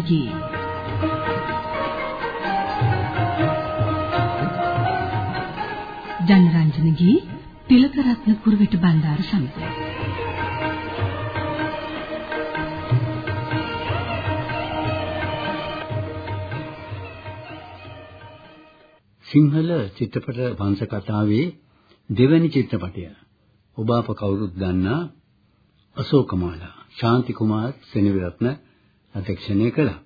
ජනරංජනගේ ජනරංජනගේ තිලකරත්න කුරුවිට බණ්ඩාර සමඟ සිංහල චිත්‍රපට වංශ කතාවේ දෙවැනි චිත්‍රපටය. ඔබ අප කවුරුත් දන්නා අශෝකමාලා ශාන්ති කුමාර් සෙනවිරත්න අධ්‍යක්ෂණය කළා.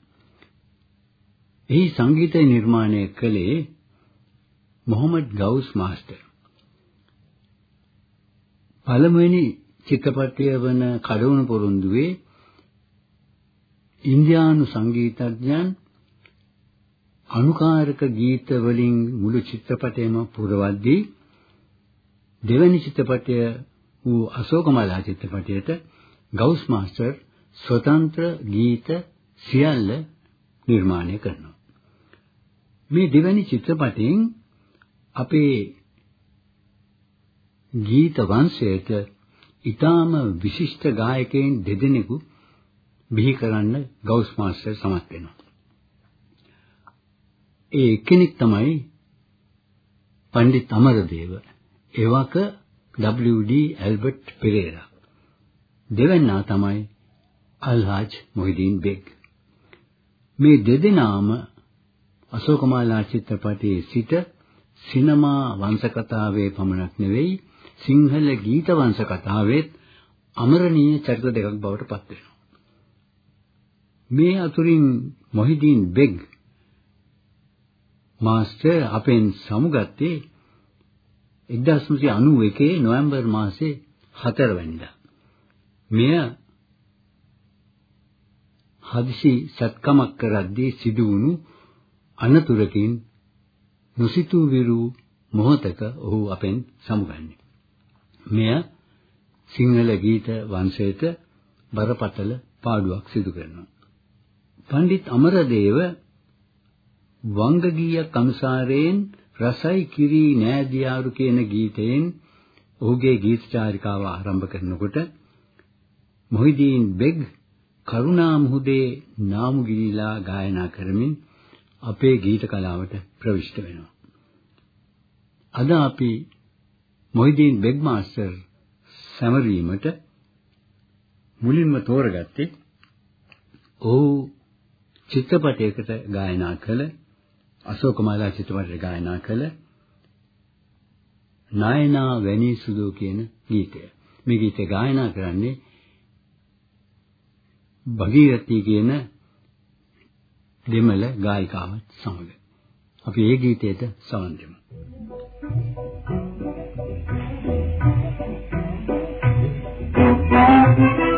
එහි සංගීතය නිර්මාණය කළේ මොහමඩ් ගවුස් මාස්ටර්. පළමුවෙනි චිත්‍රපටය වන කඩවුණු පොරොන්දුවේ ඉන්දියානු සංගීතඥයන් අනුකාරක ගීත වලින් මුළු චිත්‍රපටයම පුරවද්දී දෙවැනි චිත්‍රපටය වූ අශෝකමලා චිත්‍රපටයට ගවුස් මාස්ටර් ස්වතන්ත්‍ර ගීත සියල්ල නිර්මාණය කරනවා. මේ දෙවැනි චිත්‍රපටයෙන් අපේ ගීත වංශයට ඊටාම විශිෂ්ට ගායකයන් දෙදෙනෙකු බිහි කරන්න ගවුස් මාස්ටර් සමත් වෙනවා. ඒ එක්කෙනෙක් තමයි පණ්ඩිත් අමරදේව. එවක WD ඇල්බර්ට් පෙරේරා. දෙවැන්නා තමයි අල්හාජ් මොහිදීන් බෙග්. මේ දෙදෙනාම අශෝකමාලා චිත්‍රපටයේ සිට සිනමා වංශකතාවේ පමණක් නෙවෙයි සිංහල ගීත වංශකතාවෙත් අමරණීය චරිත දෙකක් බවට පත් වෙනවා. මේ අතුරින් මොහිදීන් බෙග් මාස්ටර් අපෙන් සමුගත්තේ 1991 නොවැම්බර් මාසයේ 4 වෙනිදා. මෙය හදිසි සත්කමක් කරද්දී සිදු වුණු අනතුරකින් නොසිතූ විරු මොහතක ඔහු අපෙන් සමුගන්නේ. මෙය සිංහල ගීත වංශයට බරපතල පාඩුවක් සිදු කරනවා. පණ්ඩිත් අමරදේව වංගගීයක් අනුසාරයෙන් රසයි කිරි නෑදියාරු කියන ගීතයෙන් ඔහුගේ ගීත චාරිකාව ආරම්භ කරනකොට මොහිදීන් බෙග් කරුණා මුහුදේ නාමු ගිලිලා ගායනා කරමින් අපේ ගීත කලාවට ප්‍රවිෂ්ඨ වෙනවා. අද අපි මොහිදීන් බෙග් මාස්ටර් සැමරීමට මුලින්ම තෝරගත්තේ ඔහු චිත්‍රපටයකට ගායනා කළ අශෝකමාලා චිත්‍රපටයට ගායනා කළ නායනා වැනි සුදු කියන ගීතය. මේ ගීතය ගායනා කරන්නේ භගීරති කියන දෙමළ ගායිකාවත් සමග. අපි ඒ ගීතයට සවන් දෙමු. ප්‍රසාදන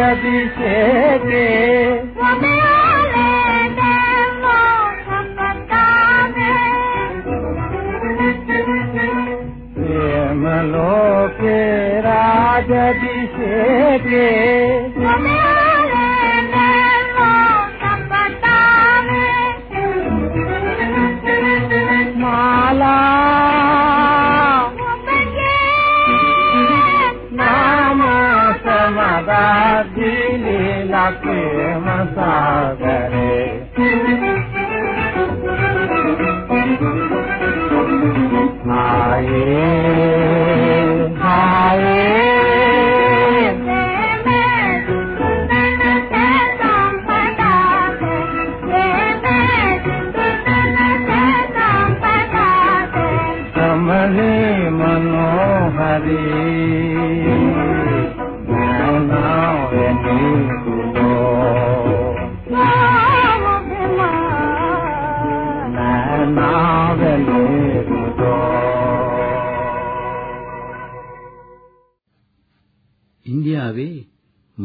राजभिषेके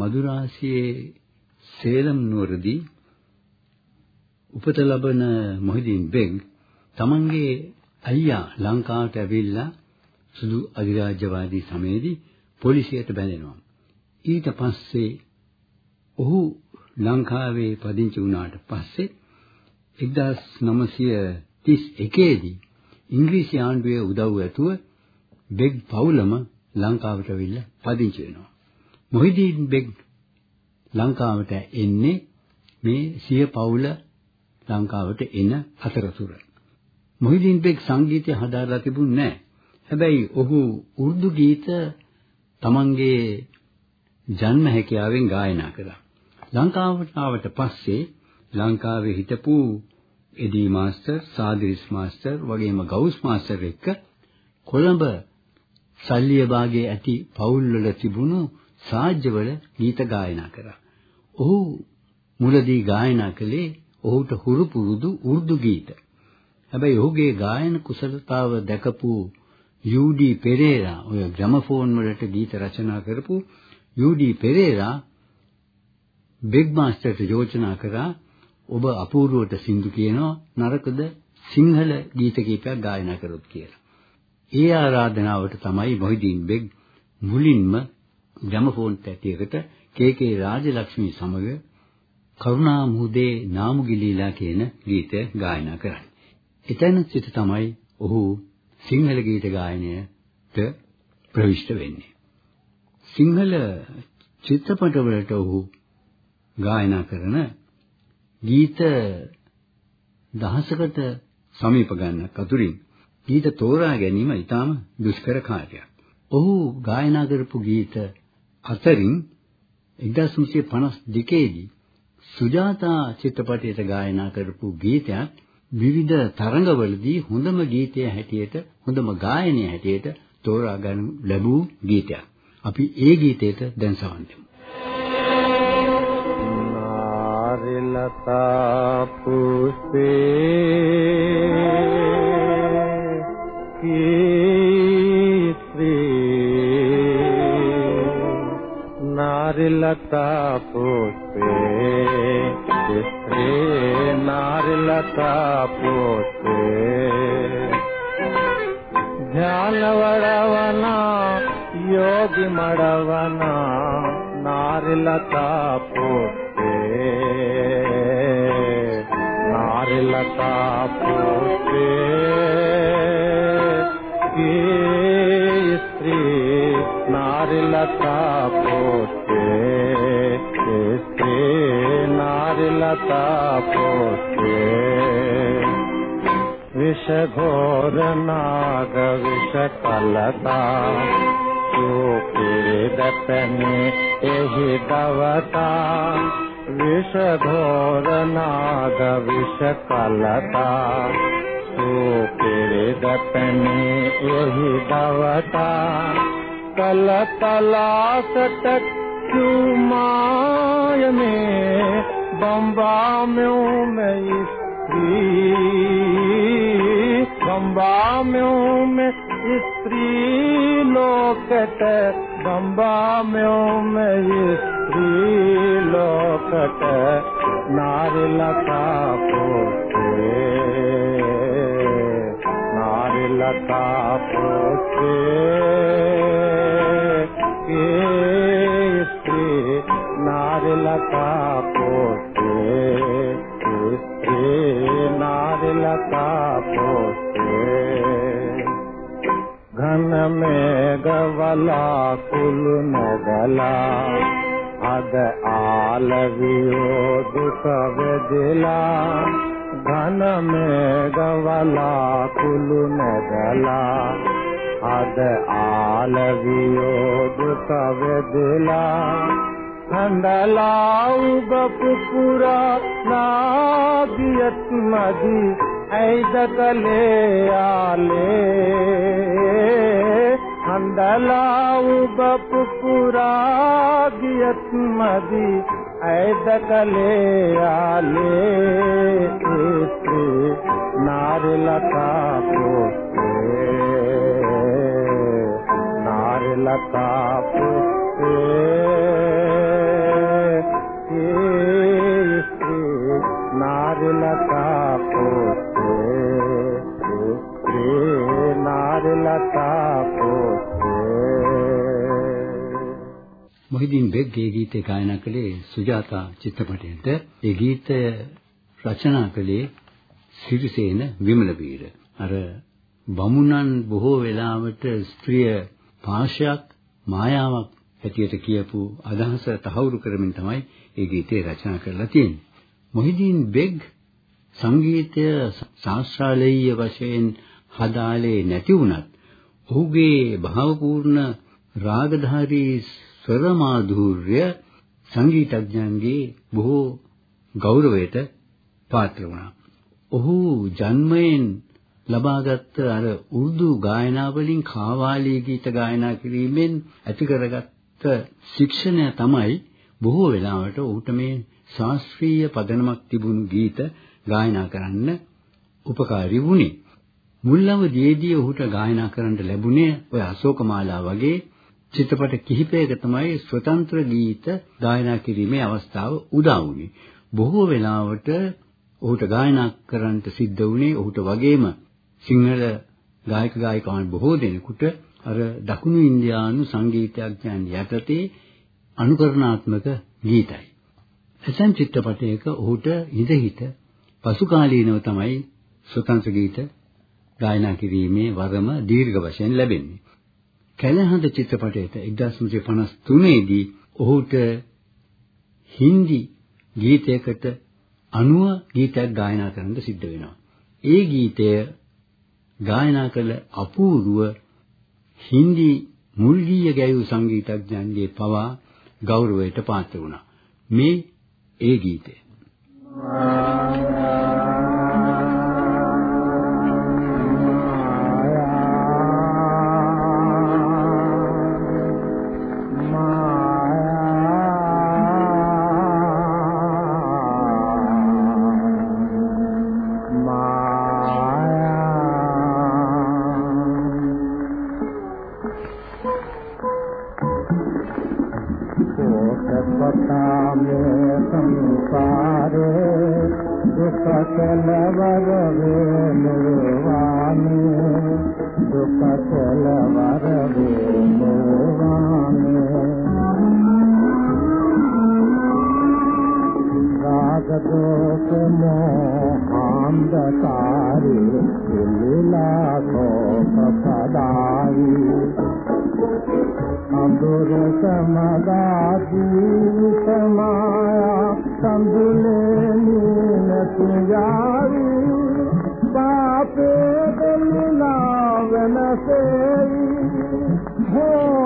මදුරාසියේ සේලම් නුවරදී උපත ලබන මොහිදින් බෙග් තමන්ගේ අයියා ලංකාවට ඇවිල්ලා සුදු අධිරාජ්‍යවාදී සමයේදී පොලිසියට බැඳෙනවා. ඊට පස්සේ ඔහු ලංකාවේ පදිංචි වුණාට පස්සේ 1931 දී ඉංග්‍රීසි ආණ්ඩුවේ උදව් ඇතුව බෙග් පවුලම ලංකාවට ඇවිල්ලා පදිංචි වෙනවා. මොහිදීන් බෙග් ලංකාවට එන්නේ මේ සිය පවුල ලංකාවට එන අතරතුර. මොහිදීන් බෙග් සංගීතය හදාරලා තිබුණේ නැහැ. හැබැයි ඔහු උර්දු ගීත තමන්ගේ ජන්ම හැකියාවෙන් ගායනා කළා. ලංකාවට ආවට පස්සේ ලංකාවේ හිටපු එඩී මාස්ටර්, සාදිරිස් මාස්ටර් වගේම ගවුස් මාස්ටර් එක්ක කොළඹ සල්ලිය භාගයේ ඇති පවුල්වල තිබුණු සාජ්‍යවල ගීත ගායනා කරා. ඔහු මුලදී ගායනා කළේ ඔහුට හුරු පුරුදු උර්දු ගීත. හැබැයි ඔහුගේ ගායන කුසලතාව දැකපු යූඩී පෙරේරා ඔය ග්‍රැමෆෝන් වලට ගීත රචනා කරපු යූඩී පෙරේරා බිග් මාස්ටර්ට යෝජනා කරා ඔබ අපූර්වට සින්දු කියනවා නරකද සිංහල ගීත කීපයක් ගායනා කරොත් කියලා. ඒ ආරාධනාවට තමයි මොහිදීන් බෙග් මුලින්ම ග්‍රැමෆෝන් තැටියකට කේ.කේ. රාජලක්ෂ්මී සමග කරුණා මුහුදේ නාමුගිලීලා කියන ගීතය ගායනා කරන්නේ. එතන සිට තමයි ඔහු සිංහල ගීත ගායනයට ප්‍රවිෂ්ඨ වෙන්නේ. සිංහල චිත්‍රපටවලට ඔහු ගායනා කරන ගීත දහසකට සමීප ගන්නක් අතුරින් ගීත තෝරා ගැනීම ඉතාම දුෂ්කර කාර්යයක්. ඔහු ගායනා කරපු ගීත අතරින් 1952 දී සුජාතා චිත්‍රපටයට ගායනා කරපු ගීතයක් විවිධ තරඟවලදී හොඳම ගීතය හැටියට හොඳම ගායනය හැටියට තෝරා ගනු ලැබූ ගීතයක්. අපි ඒ ගීතයට දැන් සවන් දෙමු. नारिलता पुष्पे की నారిలతా పోస్తే చిత్రే నారిలతా పోస్తే ಧ್ಯಾನವಡವನ ಯೋಗಿ ಮಡವನ ನಾರಿಲತಾ ಪೋತೆ ನಾರಿಲತಾ ಪೋತೆ ಸ್ತ್ರೀ ನಾರಿಲತಾ ಪೋತೆ लता पोते। विषघोर नाग विषकलता सूपीदतने यही दवता। विषघोर नाग विषकलता सूपीदतने यही दवता कलतलास टक्कु माय में Bambam स्त्री बम्बा म्यों में स्त्री लोकट बम्बा म्यों में स्त्री लोकट नारी लता पोते, नारी लता पोते ये स्त्री, नारी लता गवला कुल मोगला अद आलवियो दुसव दिला घन में गवला कुल मोगला अद आलवियो दुसव दिला खंडलाऊ गपुपुरा नाबियत मदी ऐदत ले आले। डलाऊ गप पुरा मदी आले आ लेश नारिला पु नारल पे श्री नार पुषे ලතා මොහිදින් බෙග්ගේ ගීතය ගායනා කළේ සුජාතා චිත්‍රපටයට. ඒ ගීතය රචනා කළේ සිරිසේන විමලවීර. අර බමුණන් බොහෝ වෙලාවට ස්ත්‍රිය පාශයක් මායාවක් හැටියට කියපු අදහස තහවුරු කරමින් තමයි ඒ ගීතය රචනා කරලා තියෙන්නේ. මොහිදින් බෙග් සංගීතය ශාස්ත්‍රාලේය වශයෙන් හදාලේ නැති වුණත් ඔහුගේ භාවපූර්ණ රාගධාරී ස්වර මාධුර්ය සංගීතඥයන්ගේ බොහෝ ගෞරවයට පාත්‍ර වුණා. ඔහු ජන්මයෙන් ලබාගත් අර උර්දු ගායනා වලින් කාවාලී ගීත ගායනා කිරීමෙන් ඇති කරගත්ත ශික්ෂණය තමයි බොහෝ වෙලාවට ඔහුට මේ ශාස්ත්‍රීය පදනමක් තිබුණු ගීත ගායනා කරන්න උපකාරී වුණේ. මුල් අවදීදී ඔහුට ගායනා කරන්න ලැබුණේ ඔය අශෝකමාලා වගේ චිත්‍රපට කිහිපයක තමයි ස්වතන්ත්‍ර ගීත ගායනා කිරීමේ අවස්ථාව උදා වුණේ. බොහෝ වෙලාවට ඔහුට ගායනා කරන්නට සිද්ධ වුණේ ඔහුට වගේම සිංහල ගායක ගායිකාවන් බොහෝ දෙනෙකුට අර දකුණු ඉන්දියානු සංගීතඥයන් යටතේ අනුකරණාත්මක ගීතයි. ඇතැම් චිත්‍රපටයක ඔහුට ඉඳහිට පසු කාලීනව තමයි ස්වතන්ත්‍ර ගීත ගායනා කිරීමේ වරම දීර්ඝ වශයෙන් ලැබෙන්නේ. කැලහඳ චිත්‍රපටයට 1953 දී ඔහුට හින්දි ගීතයකට අනුව ගීතයක් ගායනා කරන්න සිද්ධ වෙනවා. ඒ ගීතය ගායනා කළ අපූර්ව හින්දි මුල් ගීය ගැයූ සංගීතඥයන්ගේ පවා ගෞරවයට පාත්‍ර වුණා. මේ ඒ ගීතය. सकल वर वे दुखत say, oh.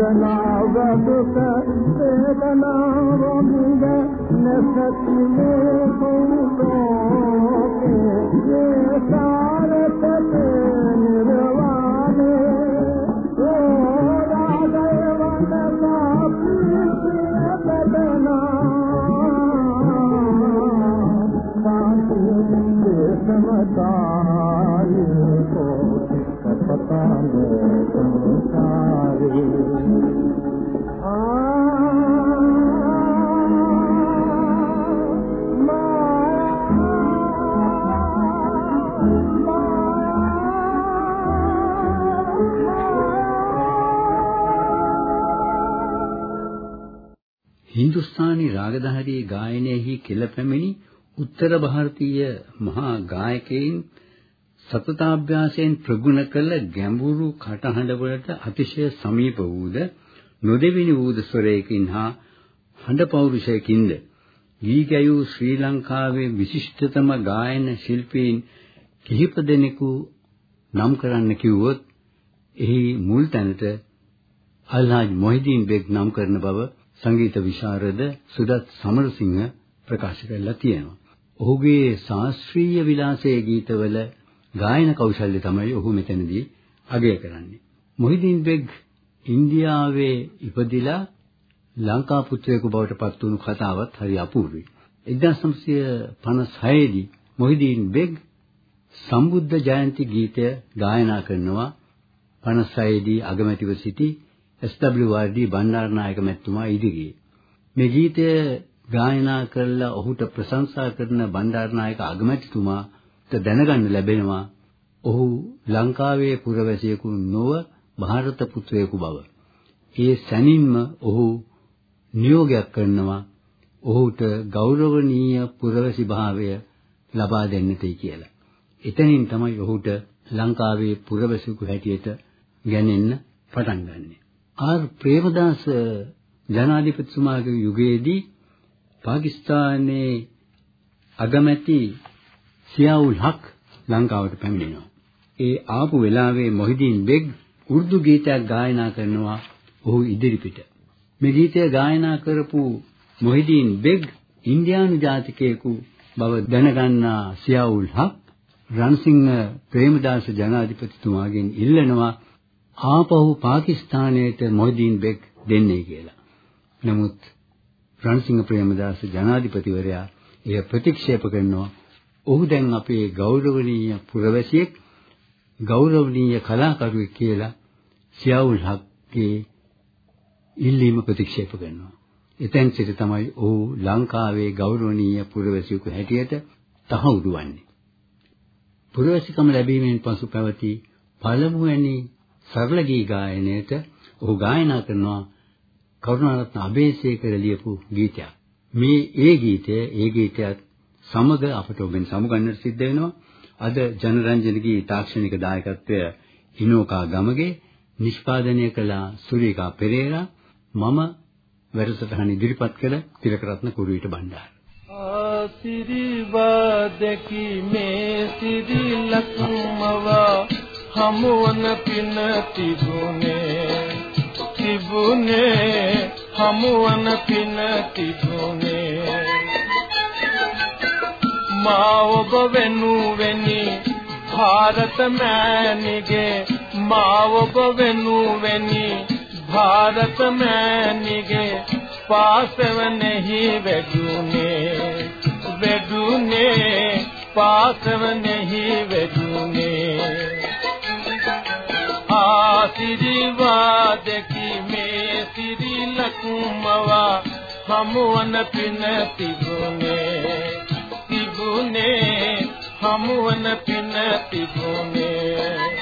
कनाव न රාගධාරී ගායනයෙහි කෙළපැමිණි උත්තර ಭಾರತೀಯ මහා ගායකයින් සතතාභ්‍යාසයෙන් ප්‍රගුණ කළ ගැඹුරු කටහඬවලට අතිශය සමීප වූද නොදෙවිනි වූද ස්වරයකින් හා හඬ පෞරුෂයකින්ද ගී ගැයූ ශ්‍රී ලංකාවේ විශිෂ්ටතම ගායන ශිල්පීන් කිහිප දෙනෙකු නම් කරන්න කිව්වොත් එහි මුල් තැනට අල්හාජ් මොහිදීන් බෙග් නම් කරන බව සංගීත විශාරද සුදත් සමරසිංහ ප්‍රකාශ කරලා තියෙනවා. ඔහුගේ ශාස්ත්‍රීය විලාසයේ ගීතවල ගායන කෞශල්‍ය තමයි ඔහු මෙතනදී අගය කරන්නේ. මොහිදීන් බෙග් ඉන්දියාවේ ඉපදිලා ලංකා පුත්‍රයෙකු බවට පත් වුණු කතාවත් හරි අපූර්වයි. 1956 දී මොහිදීන් බෙග් සම්බුද්ධ ජයන්ති ගීතය ගායනා කරනවා 56 දී අගමැතිව සිටි SWRD බණ්ඩාරනායක මැතිතුමා ඉදිරියේ. මේ ගීතය ගායනා කරලා ඔහුට ප්‍රශංසා කරන බණ්ඩාරනායක අගමැතිතුමාට දැනගන්න ලැබෙනවා ඔහු ලංකාවේ පුරවැසියෙකු නොව ಭಾರತ පුත්‍රයෙකු බව. ඒ සැනින්ම ඔහු නියෝගයක් කරනවා ඔහුට ගෞරවනීය පුරවැසි භාවය ලබා දෙන්නටයි කියලා. එතනින් තමයි ඔහුට ලංකාවේ පුරවැසියෙකු හැටියට ගැනෙන්න පටන් ගන්නෙ. ආර් ප්‍රේමදාස ජනාධිපතිතුමාගේ යුගයේදී පාකිස්තානයේ අගමැති සියාඋල් හක් ලංකාවට පැමිණෙනවා. ඒ ආපු වෙලාවේ මොහිදීන් බෙග් උර්දු ගීතයක් ගායනා කරනවා ඔහු ඉදිරිපිට. මේ ගීතය ගායනා කරපු මොහිදීන් බෙග් ඉන්දියානු ජාතිකයෙකු බව දැනගන්නා සියාඋල් හක් රන්සිංහ ප්‍රේමදාස ජනාධිපතිතුමාගෙන් ඉල්ලනවා ආපහු පාකිස්තානයට මොහිදීන් බෙග් දෙන්නේ කියලා. නමුත් රන්සිංහ ප්‍රේමදාස ජනාධිපතිවරයා එය ප්‍රතික්ෂේප කරනවා. ඔහු දැන් අපේ ගෞරවනීය පුරවැසියෙක් ගෞරවනීය කලාකරුවෙක් කියලා සියාඋල් හක්ගේ ඉල්ලීම ප්‍රතික්ෂේප කරනවා. එතෙන් සිට තමයි ඔහු ලංකාවේ ගෞරවනීය පුරවැසියෙකු හැටියට තහවුරු වන්නේ. පුරවැසිකම ලැබීමෙන් පසු පැවති පළමුවැනි සරල ගී ගායනයට ඔහු ගායනා කරනවා කරුණාරත්න අබේසේකර ලියපු ගීතයක්. මේ ඒ ගීතය ඒ ගීතයත් සමග අපට ඔබෙන් සමුගන්නට සිද්ධ වෙනවා. අද ජනරන්ජනගේ තාක්ෂණික දායකත්වය හිනෝකා ගමගේ නිෂ්පාදනය කළ සුරීකා පෙරේරා මම වැඩසටහන ඉදිරිපත් කළ තිලකරත්න කුරුවිට බණ්ඩාර. ආසිරිවාදකි මේ සිරි ලක්මවා හමුවන පින තිබුනේ තිබුනේ හමුවන පින තිබුනේ මා ඔබ වෙනුවෙනි ಭಾರತ මෑණිගේ මා ඔබ වෙනුවෙනි ಭಾರತ මෑණිගේ පාසවනෙහි වැඩුනේ වැඩුනේ පාසවනෙහි වැඩුනේ ආසිරිවාදකි මේ සිරි ලකුමවා හමුවන පින තිබුනේ තිබුනේ හමුවන පින තිබුනේ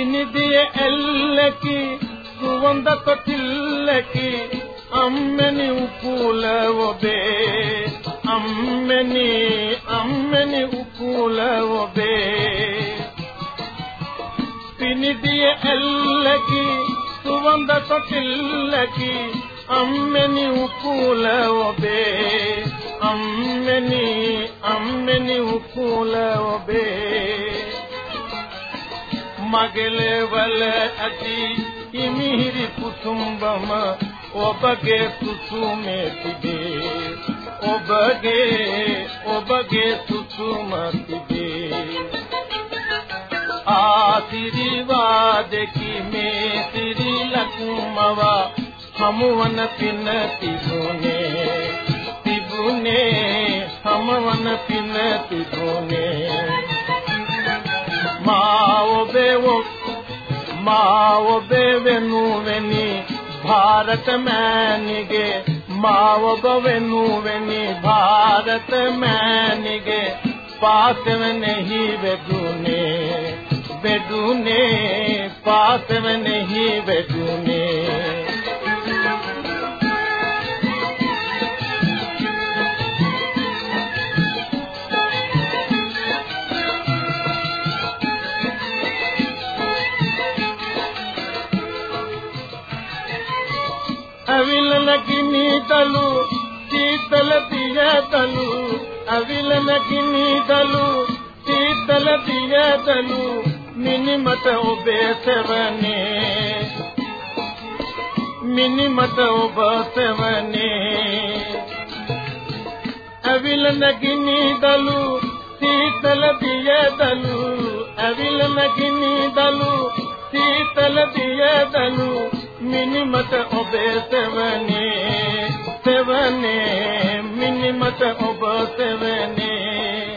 පිනිදිය එල්ලකි සුවඳ කොතිල්ලකි අම්මනි උකුල ඔබේ අම්මනි අම්මනි උකුල ඔබේ. පිනිදිය ඇල්ලකි සුවඳ සොටිල්ලකි අම්මනි උකුල ඔබේ අම්මනි අම්මනි උකුල ඔබේ. මගලවල ඇති හිමිහිරි කුසුම්බම ඔබගේ සුසුමේ තිබේ. ඔබගේ ඔබගේ සුසුම තිබේ. ආශිර්වාදකි මේ සිරි ලකුමව හමුවන පින තිබුනේ තිබුනේ හමුවන පින තිබුනේ මා ඔබේ මා ඔබේ වෙනුවෙනි ಭಾರತ ಮෑನಿಗೆ ಮಾವೊಬ್ಬ ವೆನ್ನುವೆನಿ ಭಾರತ ಮෑನಿಗೆ ಪಾಸವನೆಹಿ ಬೆದುನೆ ಬೆದುನೆ ಪಾಸವನೆಹಿ ಬೆದುನೆ ಅವಿಲನ ಕಿನಿದಲು అవిలనకినీతలు తీతల తీయతలు అవిలనకినీతలు తీతల తీయతలు మినిమత ఉబేసవనే మినిమత ఉబసవనే అవిలనకినీతలు తీతల తీయతలు అవిలనకినీతలు తీతల తీయతలు මිනිමත ඔබේ සෙවනේ සෙවනේ මිනිමත ඔබ සෙවනේ.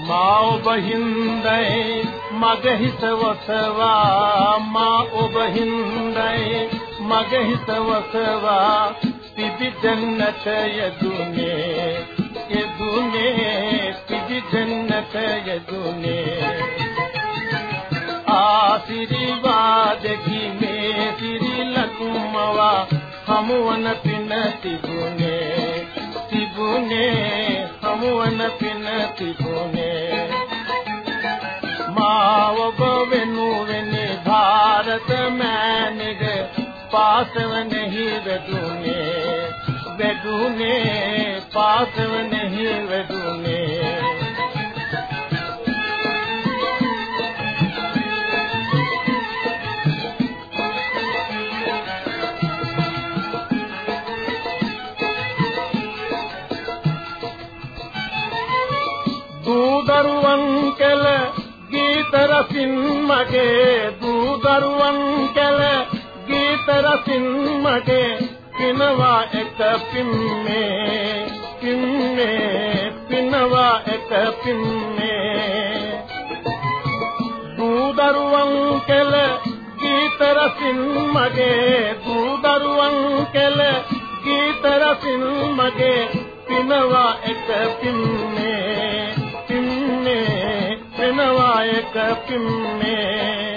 මා ඔබ හිඳයි මගේ හිත වසවා. මා ඔබ හිඳයි මගේ හිත වසවා. පිබි ජන්නත යදුනේ යදුනේ පිබි ජන්නත යදුනේ. ආශිර්වාදකි මේ සිරි ලකුමවා හමුවන පින තිබුනේ තිබුනේ හමුවන පින තිබුනේ මා ඔබ වෙනුවෙනි ಭಾರತ මෑනිග පාසව නෙහි වෙදුනේ වෙදුනේ පාසව නෙහි වෙදුනේ රසින් මගේ දූ දරුවන් කළ ගීත රසින් මගේ පිනවා එක පිම්මේ පිම්මේ පිනවා එක පිම්මේ දූ දරුවන් කළ ගීත රසින් මගේ දූ දරුවන් කළ ගීත රසින් මගේ පිනවා එක පිම්මේ පිම්මේ වෙනවා එක පිම්මේ